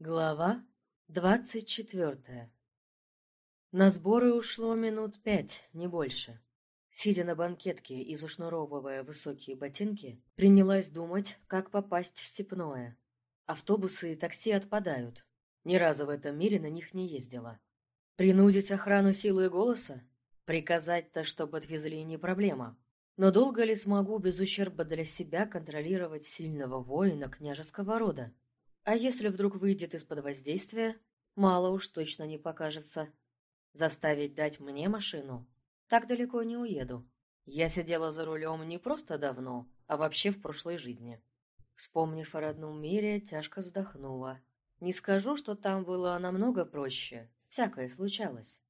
Глава двадцать четвертая На сборы ушло минут пять, не больше. Сидя на банкетке и зашнуровывая высокие ботинки, принялась думать, как попасть в Степное. Автобусы и такси отпадают. Ни разу в этом мире на них не ездила. Принудить охрану силой голоса? Приказать-то, чтобы отвезли, не проблема. Но долго ли смогу без ущерба для себя контролировать сильного воина княжеского рода? А если вдруг выйдет из-под воздействия, мало уж точно не покажется. Заставить дать мне машину? Так далеко не уеду. Я сидела за рулем не просто давно, а вообще в прошлой жизни. Вспомнив о родном мире, тяжко вздохнула. Не скажу, что там было намного проще, всякое случалось.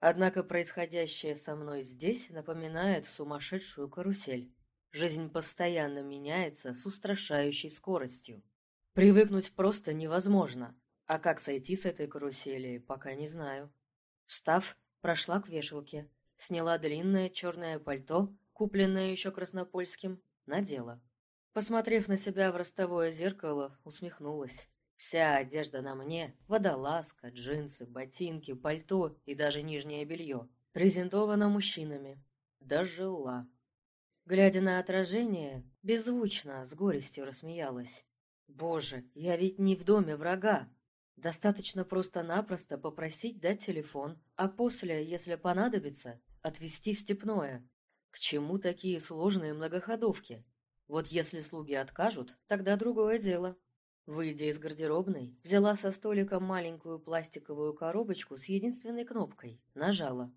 Однако происходящее со мной здесь напоминает сумасшедшую карусель. Жизнь постоянно меняется с устрашающей скоростью. Привыкнуть просто невозможно. А как сойти с этой карусели, пока не знаю. Встав, прошла к вешалке, сняла длинное черное пальто, купленное еще краснопольским, надела. Посмотрев на себя в ростовое зеркало, усмехнулась. Вся одежда на мне – водолазка, джинсы, ботинки, пальто и даже нижнее белье – презентована мужчинами. Дожила. Глядя на отражение, беззвучно, с горестью рассмеялась. Боже, я ведь не в доме врага. Достаточно просто-напросто попросить дать телефон, а после, если понадобится, отвезти степное. К чему такие сложные многоходовки? Вот если слуги откажут, тогда другое дело. Выйдя из гардеробной, взяла со столика маленькую пластиковую коробочку с единственной кнопкой, нажала.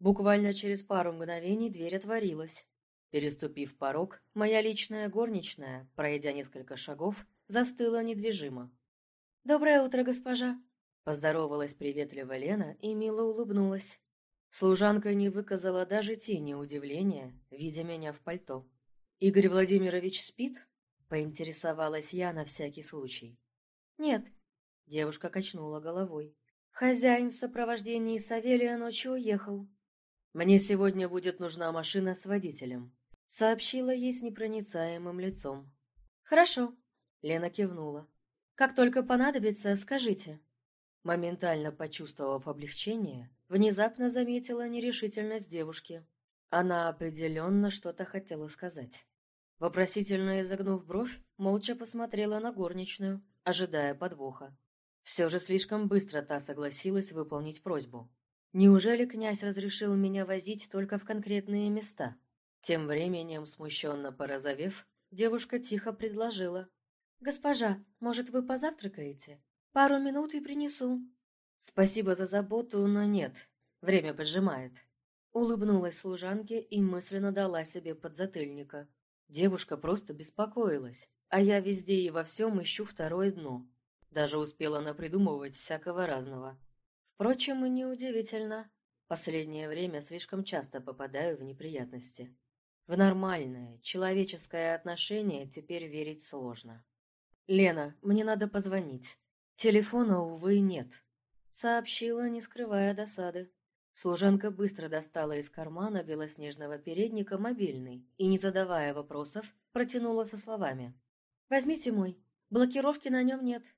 Буквально через пару мгновений дверь отворилась. Переступив порог, моя личная горничная, пройдя несколько шагов, застыла недвижимо. «Доброе утро, госпожа!» Поздоровалась приветливо Лена и мило улыбнулась. Служанка не выказала даже тени удивления, видя меня в пальто. «Игорь Владимирович спит?» — поинтересовалась я на всякий случай. «Нет», — девушка качнула головой. «Хозяин в сопровождении Савелия ночью уехал». «Мне сегодня будет нужна машина с водителем», — сообщила ей с непроницаемым лицом. «Хорошо», Лена кивнула. «Как только понадобится, скажите». Моментально почувствовав облегчение, внезапно заметила нерешительность девушки. Она определенно что-то хотела сказать. Вопросительно изогнув бровь, молча посмотрела на горничную, ожидая подвоха. Все же слишком быстро та согласилась выполнить просьбу. Неужели князь разрешил меня возить только в конкретные места? Тем временем, смущенно порозовев, девушка тихо предложила. «Госпожа, может, вы позавтракаете? Пару минут и принесу». «Спасибо за заботу, но нет. Время поджимает». Улыбнулась служанке и мысленно дала себе подзатыльника. Девушка просто беспокоилась, а я везде и во всем ищу второе дно. Даже успела напридумывать всякого разного. Впрочем, и неудивительно. Последнее время слишком часто попадаю в неприятности. В нормальное, человеческое отношение теперь верить сложно. «Лена, мне надо позвонить. Телефона, увы, нет», — сообщила, не скрывая досады. Служанка быстро достала из кармана белоснежного передника мобильный и, не задавая вопросов, протянула со словами. «Возьмите мой. Блокировки на нем нет».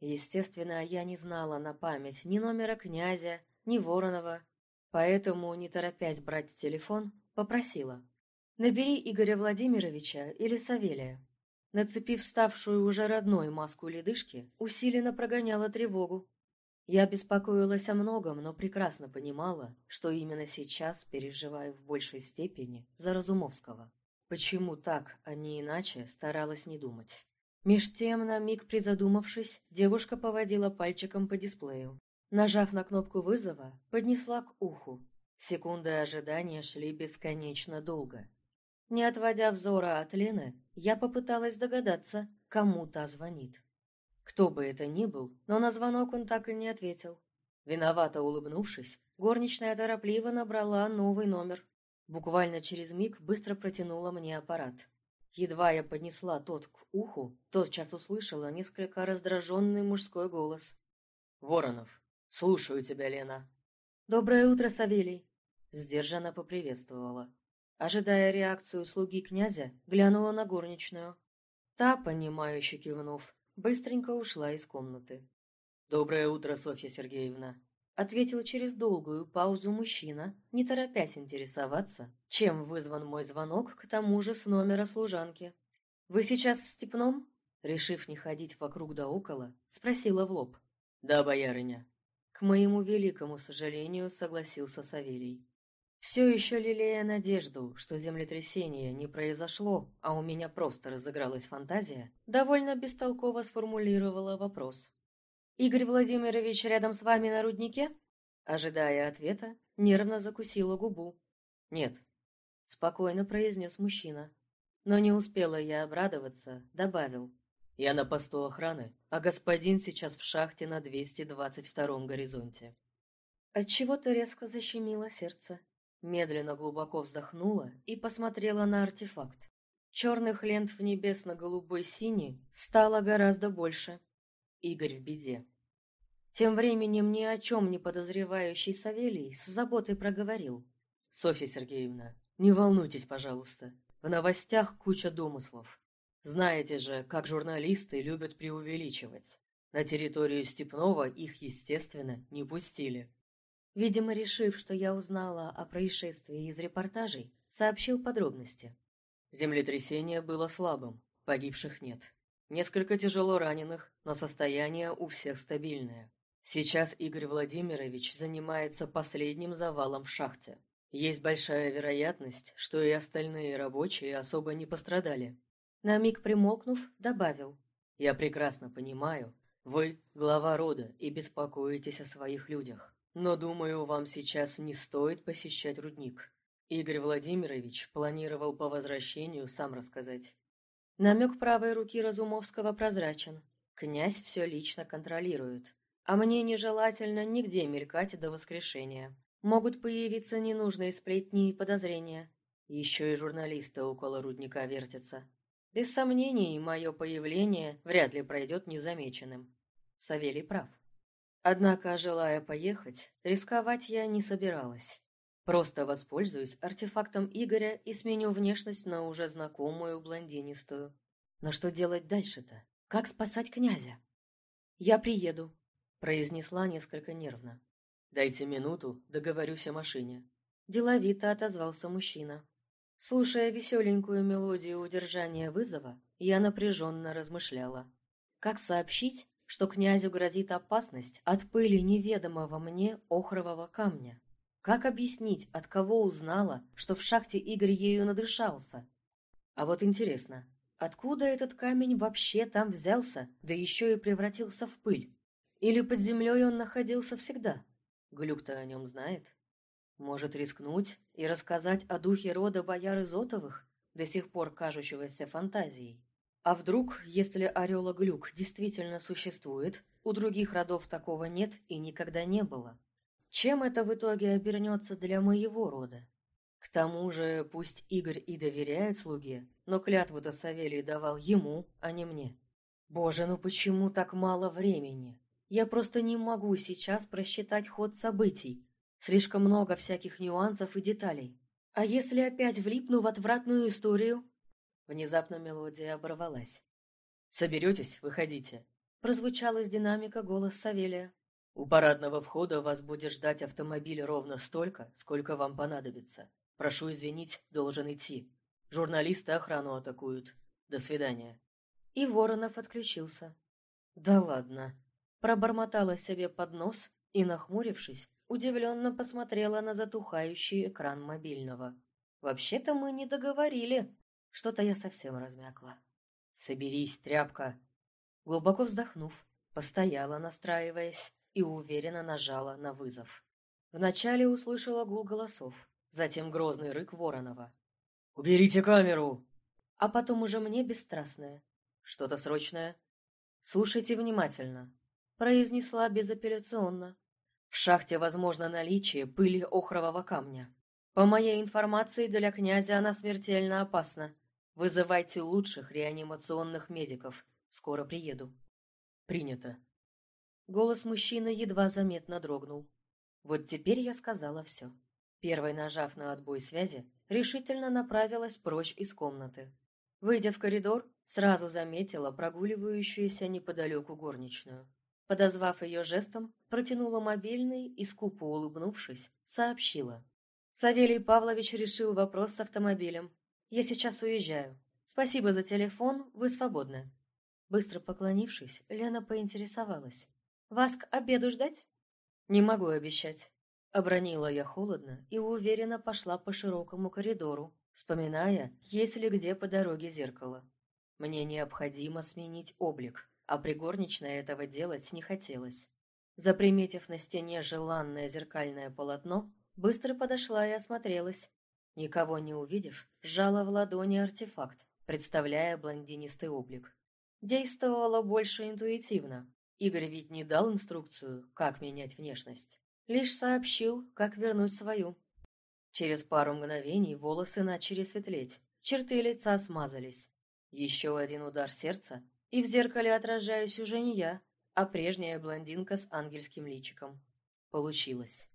Естественно, я не знала на память ни номера князя, ни Воронова, поэтому, не торопясь брать телефон, попросила. «Набери Игоря Владимировича или Савелия». Нацепив ставшую уже родной маску ледышки, усиленно прогоняла тревогу. Я беспокоилась о многом, но прекрасно понимала, что именно сейчас переживаю в большей степени за Разумовского. Почему так, а не иначе, старалась не думать. Меж тем, на миг призадумавшись, девушка поводила пальчиком по дисплею. Нажав на кнопку вызова, поднесла к уху. Секунды ожидания шли бесконечно долго. Не отводя взора от Лены, я попыталась догадаться, кому та звонит. Кто бы это ни был, но на звонок он так и не ответил. Виновато улыбнувшись, горничная торопливо набрала новый номер. Буквально через миг быстро протянула мне аппарат. Едва я поднесла тот к уху, тотчас услышала несколько раздраженный мужской голос. «Воронов, слушаю тебя, Лена». «Доброе утро, Савелий!» Сдержанно поприветствовала. Ожидая реакцию слуги князя, глянула на горничную. Та, понимающе кивнув, быстренько ушла из комнаты. «Доброе утро, Софья Сергеевна», — ответил через долгую паузу мужчина, не торопясь интересоваться, чем вызван мой звонок, к тому же с номера служанки. «Вы сейчас в Степном?» Решив не ходить вокруг да около, спросила в лоб. «Да, боярыня». К моему великому сожалению, согласился Савелий. Все еще лелея надежду, что землетрясение не произошло, а у меня просто разыгралась фантазия, довольно бестолково сформулировала вопрос. «Игорь Владимирович рядом с вами на руднике?» Ожидая ответа, нервно закусила губу. «Нет», — спокойно произнес мужчина. Но не успела я обрадоваться, добавил. «Я на посту охраны, а господин сейчас в шахте на 222-м горизонте». Отчего-то резко защемило сердце. Медленно глубоко вздохнула и посмотрела на артефакт. Черных лент в небесно-голубой сине стало гораздо больше. Игорь в беде. Тем временем ни о чем не подозревающий Савелий с заботой проговорил. «Софья Сергеевна, не волнуйтесь, пожалуйста. В новостях куча домыслов. Знаете же, как журналисты любят преувеличивать. На территорию Степного их, естественно, не пустили. Видимо, решив, что я узнала о происшествии из репортажей, сообщил подробности. Землетрясение было слабым, погибших нет. Несколько тяжело раненых, но состояние у всех стабильное. Сейчас Игорь Владимирович занимается последним завалом в шахте. Есть большая вероятность, что и остальные рабочие особо не пострадали. На миг примолкнув, добавил. «Я прекрасно понимаю, вы глава рода и беспокоитесь о своих людях. Но, думаю, вам сейчас не стоит посещать рудник. Игорь Владимирович планировал по возвращению сам рассказать. Намек правой руки Разумовского прозрачен. Князь все лично контролирует. А мне нежелательно нигде мелькать до воскрешения. Могут появиться ненужные сплетни и подозрения. Еще и журналисты около рудника вертятся. Без сомнений, мое появление вряд ли пройдет незамеченным. Савелий прав. Однако, желая поехать, рисковать я не собиралась. Просто воспользуюсь артефактом Игоря и сменю внешность на уже знакомую блондинистую. Но что делать дальше-то? Как спасать князя? «Я приеду», — произнесла несколько нервно. «Дайте минуту, договорюсь о машине». Деловито отозвался мужчина. Слушая веселенькую мелодию удержания вызова, я напряженно размышляла. Как сообщить, что князю грозит опасность от пыли неведомого мне охрового камня. Как объяснить, от кого узнала, что в шахте Игорь ею надышался? А вот интересно, откуда этот камень вообще там взялся, да еще и превратился в пыль? Или под землей он находился всегда? Глюк-то о нем знает. Может рискнуть и рассказать о духе рода бояр Изотовых, до сих пор кажущегося фантазией? А вдруг, если орел глюк действительно существует, у других родов такого нет и никогда не было? Чем это в итоге обернется для моего рода? К тому же, пусть Игорь и доверяет слуге, но клятву-то Савелий давал ему, а не мне. Боже, ну почему так мало времени? Я просто не могу сейчас просчитать ход событий. Слишком много всяких нюансов и деталей. А если опять влипну в отвратную историю, Внезапно мелодия оборвалась. «Соберетесь, выходите», — прозвучал из динамика голос Савелия. «У парадного входа вас будет ждать автомобиль ровно столько, сколько вам понадобится. Прошу извинить, должен идти. Журналисты охрану атакуют. До свидания». И Воронов отключился. «Да ладно». Пробормотала себе под нос и, нахмурившись, удивленно посмотрела на затухающий экран мобильного. «Вообще-то мы не договорили, что-то я совсем размякла. «Соберись, тряпка!» Глубоко вздохнув, постояла, настраиваясь, и уверенно нажала на вызов. Вначале услышала гул голосов, затем грозный рык Воронова. «Уберите камеру!» А потом уже мне бесстрастное. «Что-то срочное?» «Слушайте внимательно», — произнесла безапелляционно. «В шахте возможно наличие пыли охрового камня. По моей информации, для князя она смертельно опасна. Вызывайте лучших реанимационных медиков. Скоро приеду. Принято. Голос мужчины едва заметно дрогнул. Вот теперь я сказала все. Первой нажав на отбой связи, решительно направилась прочь из комнаты. Выйдя в коридор, сразу заметила прогуливающуюся неподалеку горничную. Подозвав ее жестом, протянула мобильный и, скупо улыбнувшись, сообщила. Савелий Павлович решил вопрос с автомобилем. «Я сейчас уезжаю. Спасибо за телефон, вы свободны». Быстро поклонившись, Лена поинтересовалась. «Вас к обеду ждать?» «Не могу обещать». Обронила я холодно и уверенно пошла по широкому коридору, вспоминая, есть ли где по дороге зеркало. Мне необходимо сменить облик, а при горничной этого делать не хотелось. Заприметив на стене желанное зеркальное полотно, быстро подошла и осмотрелась. Никого не увидев, сжала в ладони артефакт, представляя блондинистый облик. Действовала больше интуитивно. Игорь ведь не дал инструкцию, как менять внешность. Лишь сообщил, как вернуть свою. Через пару мгновений волосы начали светлеть, черты лица смазались. Еще один удар сердца, и в зеркале отражаюсь уже не я, а прежняя блондинка с ангельским личиком. Получилось.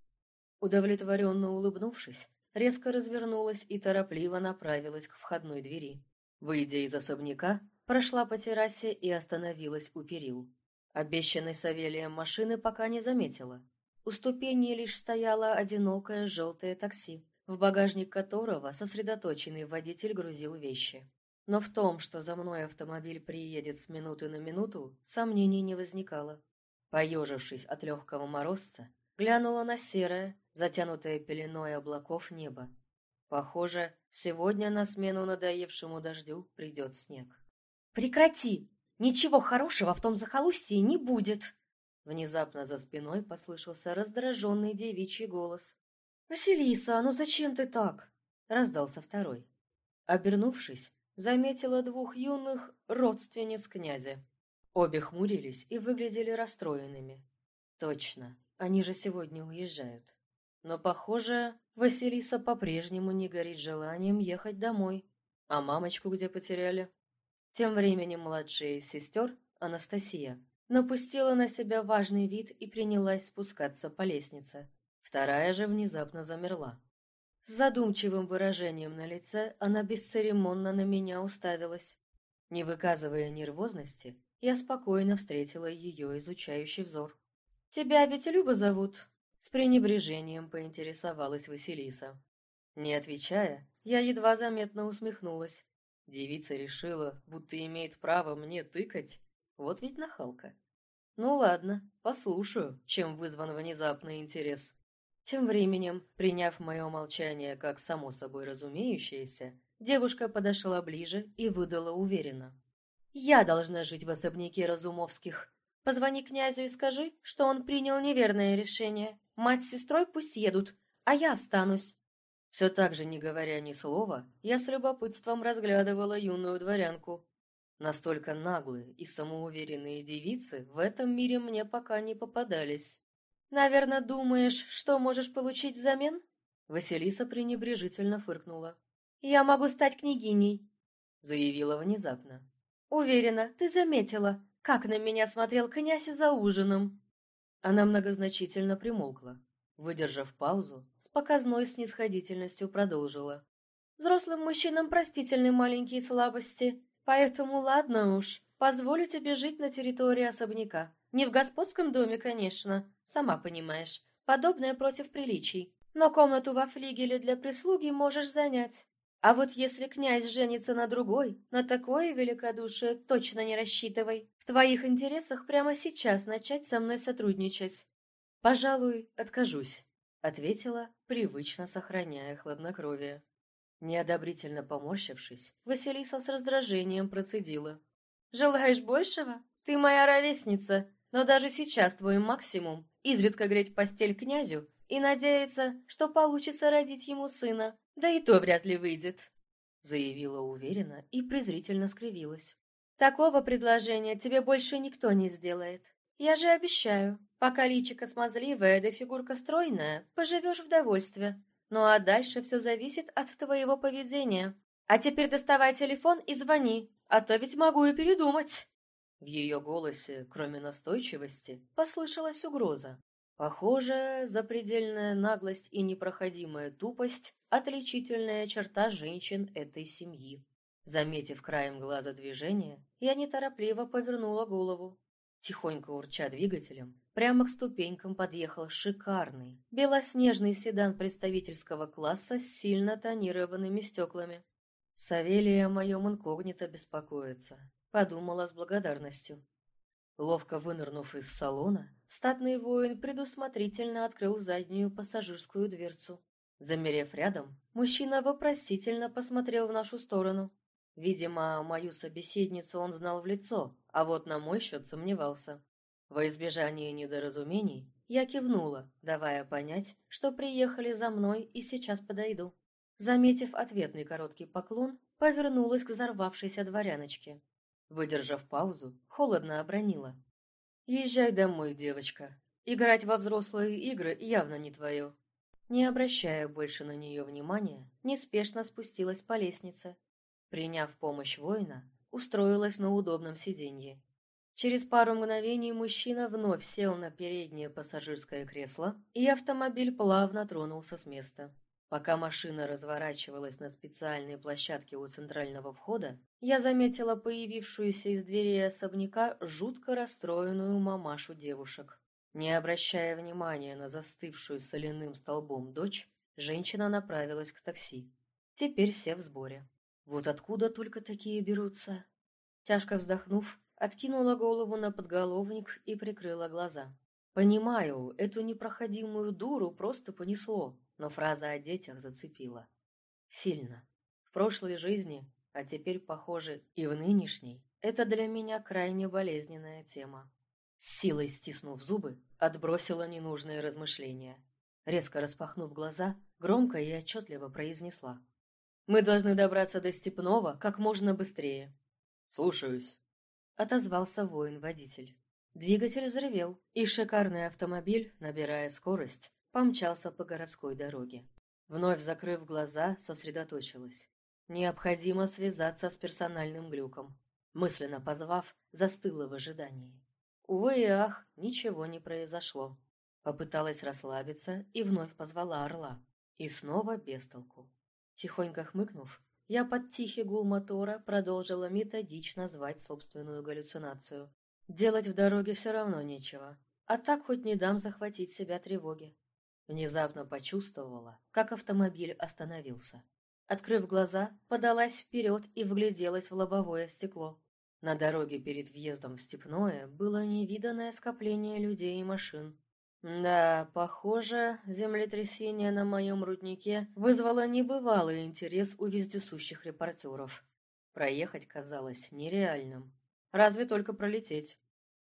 Удовлетворенно улыбнувшись, резко развернулась и торопливо направилась к входной двери. Выйдя из особняка, прошла по террасе и остановилась у перил. Обещанной Савелием машины пока не заметила. У ступени лишь стояло одинокое желтое такси в багажник которого сосредоточенный водитель грузил вещи. Но в том, что за мной автомобиль приедет с минуты на минуту, сомнений не возникало. Поежившись от легкого морозца, глянула на серое, затянутое пеленой облаков небо. Похоже, сегодня на смену надоевшему дождю придет снег. «Прекрати! Ничего хорошего в том захолустье не будет!» Внезапно за спиной послышался раздраженный девичий голос. «Василиса, ну зачем ты так?» — раздался второй. Обернувшись, заметила двух юных родственниц князя. Обе хмурились и выглядели расстроенными. Точно, они же сегодня уезжают. Но, похоже, Василиса по-прежнему не горит желанием ехать домой. А мамочку где потеряли? Тем временем младшая из сестер, Анастасия, напустила на себя важный вид и принялась спускаться по лестнице. Вторая же внезапно замерла. С задумчивым выражением на лице она бесцеремонно на меня уставилась. Не выказывая нервозности, я спокойно встретила ее изучающий взор. «Тебя ведь Люба зовут?» С пренебрежением поинтересовалась Василиса. Не отвечая, я едва заметно усмехнулась. Девица решила, будто имеет право мне тыкать. Вот ведь нахалка. Ну ладно, послушаю, чем вызван внезапный интерес. Тем временем, приняв мое молчание как само собой разумеющееся, девушка подошла ближе и выдала уверенно. «Я должна жить в особняке Разумовских. Позвони князю и скажи, что он принял неверное решение. Мать с сестрой пусть едут, а я останусь». Все так же, не говоря ни слова, я с любопытством разглядывала юную дворянку. Настолько наглые и самоуверенные девицы в этом мире мне пока не попадались. «Наверное, думаешь, что можешь получить взамен?» Василиса пренебрежительно фыркнула. «Я могу стать княгиней», — заявила внезапно. «Уверена, ты заметила, как на меня смотрел князь за ужином». Она многозначительно примолкла. Выдержав паузу, с показной снисходительностью продолжила. «Взрослым мужчинам простительны маленькие слабости, поэтому ладно уж, позволю тебе жить на территории особняка. Не в господском доме, конечно, сама понимаешь. Подобное против приличий. Но комнату во флигеле для прислуги можешь занять. А вот если князь женится на другой, на такое великодушие точно не рассчитывай. В твоих интересах прямо сейчас начать со мной сотрудничать. Пожалуй, откажусь, ответила, привычно сохраняя хладнокровие. Неодобрительно поморщившись, Василиса с раздражением процедила. «Желаешь большего? Ты моя ровесница, но даже сейчас твой максимум — изредка греть постель князю и надеяться, что получится родить ему сына, да и то вряд ли выйдет», — заявила уверенно и презрительно скривилась. «Такого предложения тебе больше никто не сделает. Я же обещаю, пока личико смазливое да фигурка стройная, поживешь в довольстве. Ну а дальше все зависит от твоего поведения. А теперь доставай телефон и звони, а то ведь могу и передумать». В ее голосе, кроме настойчивости, послышалась угроза. Похоже, запредельная наглость и непроходимая тупость – отличительная черта женщин этой семьи. Заметив краем глаза движение, я неторопливо повернула голову. Тихонько урча двигателем, прямо к ступенькам подъехал шикарный, белоснежный седан представительского класса с сильно тонированными стеклами. Савелия о моем инкогнито беспокоится, подумала с благодарностью. Ловко вынырнув из салона, статный воин предусмотрительно открыл заднюю пассажирскую дверцу. Замерев рядом, мужчина вопросительно посмотрел в нашу сторону. Видимо, мою собеседницу он знал в лицо, а вот на мой счет сомневался. Во избежание недоразумений я кивнула, давая понять, что приехали за мной и сейчас подойду. Заметив ответный короткий поклон, повернулась к взорвавшейся дворяночке. Выдержав паузу, холодно обронила. «Езжай домой, девочка. Играть во взрослые игры явно не твое». Не обращая больше на нее внимания, неспешно спустилась по лестнице, Приняв помощь воина, устроилась на удобном сиденье. Через пару мгновений мужчина вновь сел на переднее пассажирское кресло, и автомобиль плавно тронулся с места. Пока машина разворачивалась на специальной площадке у центрального входа, я заметила появившуюся из двери особняка жутко расстроенную мамашу девушек. Не обращая внимания на застывшую соляным столбом дочь, женщина направилась к такси. Теперь все в сборе. Вот откуда только такие берутся? Тяжко вздохнув, откинула голову на подголовник и прикрыла глаза. Понимаю, эту непроходимую дуру просто понесло, но фраза о детях зацепила. Сильно. В прошлой жизни, а теперь, похоже, и в нынешней, это для меня крайне болезненная тема. С силой стиснув зубы, отбросила ненужные размышления. Резко распахнув глаза, громко и отчетливо произнесла. Мы должны добраться до Степного как можно быстрее. Слушаюсь. Отозвался воин-водитель. Двигатель взревел, и шикарный автомобиль, набирая скорость, помчался по городской дороге. Вновь закрыв глаза, сосредоточилась. Необходимо связаться с персональным глюком. Мысленно позвав, застыла в ожидании. Увы и ах, ничего не произошло. Попыталась расслабиться и вновь позвала орла. И снова без толку. Тихонько хмыкнув, я под тихий гул мотора продолжила методично звать собственную галлюцинацию. Делать в дороге все равно нечего, а так хоть не дам захватить себя тревоги. Внезапно почувствовала, как автомобиль остановился. Открыв глаза, подалась вперед и вгляделась в лобовое стекло. На дороге перед въездом в Степное было невиданное скопление людей и машин. Да, похоже, землетрясение на моем руднике вызвало небывалый интерес у вездесущих репортеров. Проехать казалось нереальным. Разве только пролететь.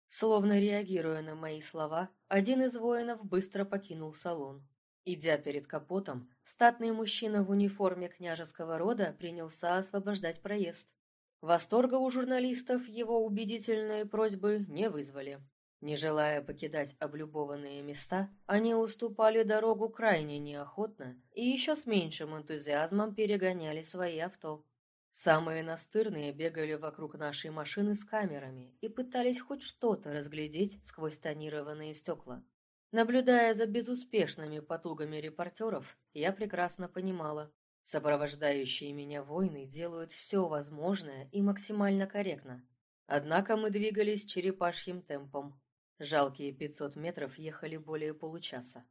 Словно реагируя на мои слова, один из воинов быстро покинул салон. Идя перед капотом, статный мужчина в униформе княжеского рода принялся освобождать проезд. Восторга у журналистов его убедительные просьбы не вызвали. Не желая покидать облюбованные места, они уступали дорогу крайне неохотно и еще с меньшим энтузиазмом перегоняли свои авто. Самые настырные бегали вокруг нашей машины с камерами и пытались хоть что-то разглядеть сквозь тонированные стекла. Наблюдая за безуспешными потугами репортеров, я прекрасно понимала, сопровождающие меня войны делают все возможное и максимально корректно. Однако мы двигались черепашьим темпом, Жалкие 500 метров ехали более получаса.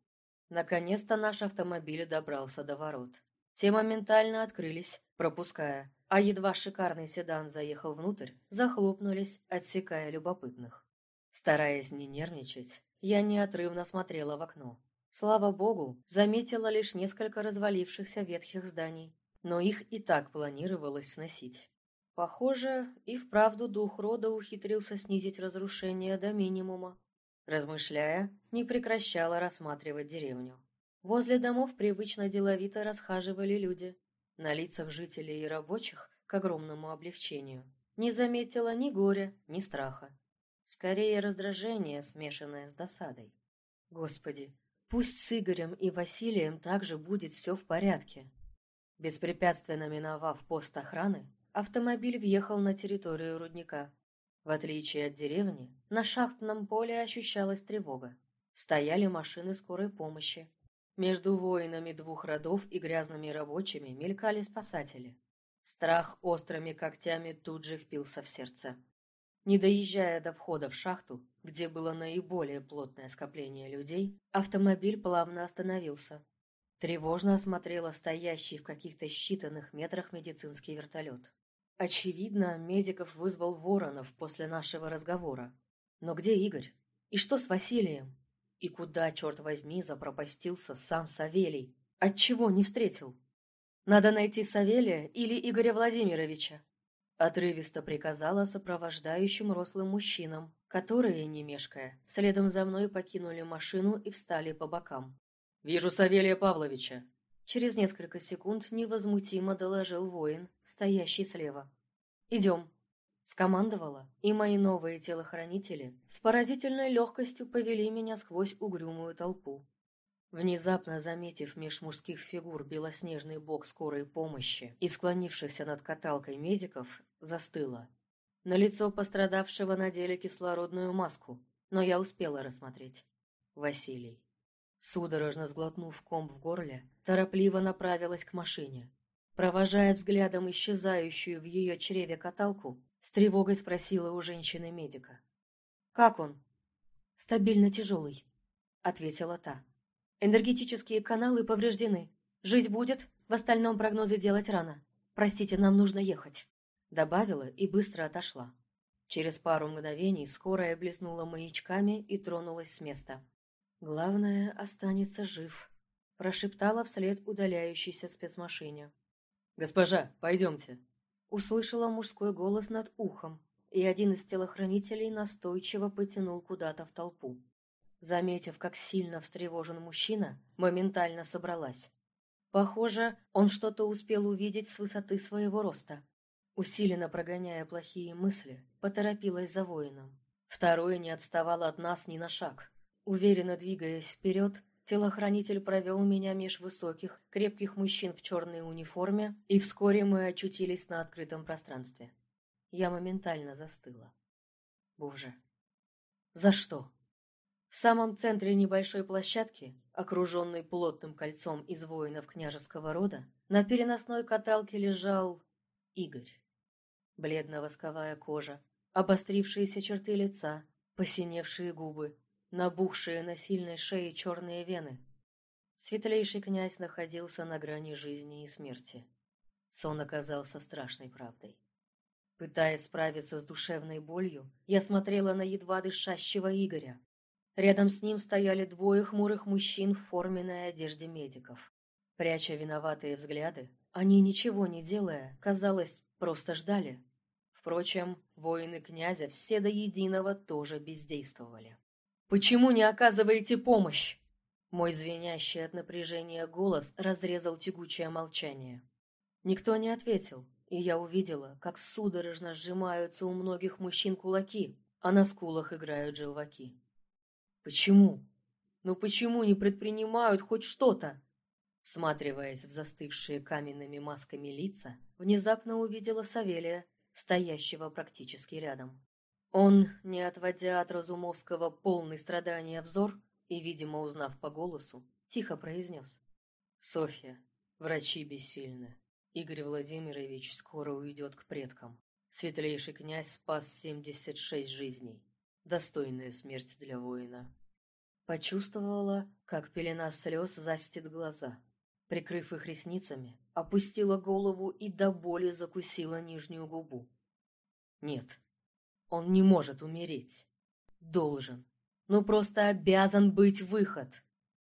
Наконец-то наш автомобиль добрался до ворот. Те моментально открылись, пропуская, а едва шикарный седан заехал внутрь, захлопнулись, отсекая любопытных. Стараясь не нервничать, я неотрывно смотрела в окно. Слава богу, заметила лишь несколько развалившихся ветхих зданий, но их и так планировалось сносить. Похоже, и вправду дух рода ухитрился снизить разрушение до минимума. Размышляя, не прекращала рассматривать деревню. Возле домов привычно деловито расхаживали люди. На лицах жителей и рабочих, к огромному облегчению, не заметила ни горя, ни страха. Скорее раздражение, смешанное с досадой. Господи, пусть с Игорем и Василием также будет все в порядке. Беспрепятственно миновав пост охраны, автомобиль въехал на территорию рудника. В отличие от деревни, на шахтном поле ощущалась тревога. Стояли машины скорой помощи. Между воинами двух родов и грязными рабочими мелькали спасатели. Страх острыми когтями тут же впился в сердце. Не доезжая до входа в шахту, где было наиболее плотное скопление людей, автомобиль плавно остановился. Тревожно осмотрела стоящий в каких-то считанных метрах медицинский вертолет. Очевидно, медиков вызвал Воронов после нашего разговора. Но где Игорь? И что с Василием? И куда, черт возьми, запропастился сам Савелий? Отчего не встретил? Надо найти Савелия или Игоря Владимировича. Отрывисто приказала сопровождающим рослым мужчинам, которые, не мешкая, следом за мной покинули машину и встали по бокам. «Вижу Савелия Павловича!» Через несколько секунд невозмутимо доложил воин, стоящий слева. «Идем!» Скомандовала, и мои новые телохранители с поразительной легкостью повели меня сквозь угрюмую толпу. Внезапно заметив меж мужских фигур белоснежный бок скорой помощи и склонившихся над каталкой медиков, застыла. На лицо пострадавшего надели кислородную маску, но я успела рассмотреть. Василий. Судорожно сглотнув ком в горле, торопливо направилась к машине. Провожая взглядом исчезающую в ее чреве каталку, с тревогой спросила у женщины-медика. «Как он?» «Стабильно тяжелый», — ответила та. Энергетические каналы повреждены. Жить будет, в остальном прогнозы делать рано. Простите, нам нужно ехать. Добавила и быстро отошла. Через пару мгновений скорая блеснула маячками и тронулась с места. «Главное, останется жив», – прошептала вслед удаляющейся спецмашине. «Госпожа, пойдемте», – услышала мужской голос над ухом, и один из телохранителей настойчиво потянул куда-то в толпу. Заметив, как сильно встревожен мужчина, моментально собралась. Похоже, он что-то успел увидеть с высоты своего роста. Усиленно прогоняя плохие мысли, поторопилась за воином. Второй не отставал от нас ни на шаг. Уверенно двигаясь вперед, телохранитель провел меня меж высоких, крепких мужчин в черной униформе, и вскоре мы очутились на открытом пространстве. Я моментально застыла. Боже, за что? В самом центре небольшой площадки, окруженной плотным кольцом из воинов княжеского рода, на переносной каталке лежал Игорь. Бледно-восковая кожа, обострившиеся черты лица, посиневшие губы, набухшие на сильной шее черные вены. Светлейший князь находился на грани жизни и смерти. Сон оказался страшной правдой. Пытаясь справиться с душевной болью, я смотрела на едва дышащего Игоря, Рядом с ним стояли двое хмурых мужчин в форменной одежде медиков. Пряча виноватые взгляды, они, ничего не делая, казалось, просто ждали. Впрочем, воины князя все до единого тоже бездействовали. «Почему не оказываете помощь?» Мой звенящий от напряжения голос разрезал тягучее молчание. Никто не ответил, и я увидела, как судорожно сжимаются у многих мужчин кулаки, а на скулах играют желваки. Почему? Ну почему не предпринимают хоть что-то? Всматриваясь в застывшие каменными масками лица, внезапно увидела Савелия, стоящего практически рядом. Он, не отводя от Разумовского полный страдания взор и, видимо, узнав по голосу, тихо произнес. «Софья, врачи бессильны. Игорь Владимирович скоро уйдет к предкам. Светлейший князь спас семьдесят шесть жизней. Достойная смерть для воина. Почувствовала, как пелена слез застит глаза. Прикрыв их ресницами, опустила голову и до боли закусила нижнюю губу. Нет, он не может умереть. Должен. Ну просто обязан быть выход.